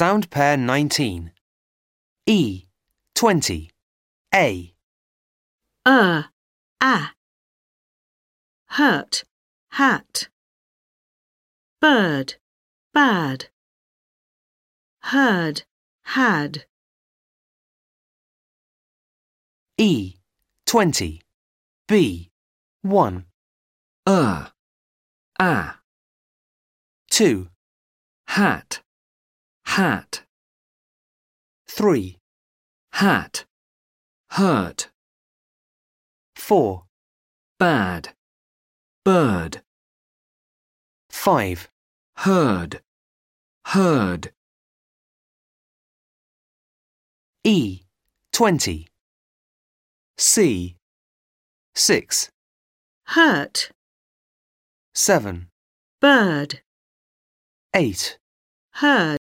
Sound pair 19. E. 20. A. er, a. Hurt, hat. Bird, bad. Heard, had. E. 20. B. 1. er, a, 2. hat, hat, 3. hat, hurt, 4. bad, bird, 5. heard, heard, E. 20. C. 6. Hurt, 7. bird. 8. Heard.